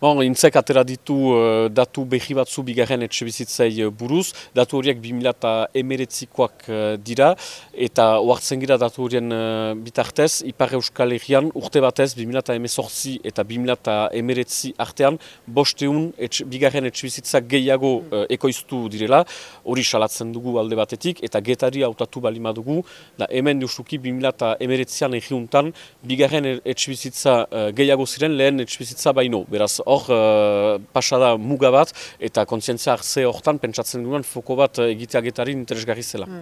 Bon, intzek atera ditu uh, datu behi batzu bigarren etxe bizitzei uh, buruz, datu horiek 2000 emeretzikoak uh, dira, eta oartzen gira datu horien uh, bitartez, Ipar Euskal Herrian urte batez 2000 emezortzi eta 2000 emeretzi artean, bosteun etxe, bigarren etxe bizitza gehiago uh, ekoiztu direla, hori salatzen dugu alde batetik, eta getari hautatu balima dugu, da hemen justuki 2000 emeretzian egiuntan, bigarren etxe bizitza uh, gehiago ziren lehen etxe bizitza baino, beraz hor uh, pasada muga bat eta kontzientzia hartze hortan pentsatzen duan foko bat uh, egiteagetari interesgarri zela. Mm.